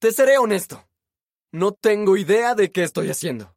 Te seré honesto. No tengo idea de qué estoy haciendo.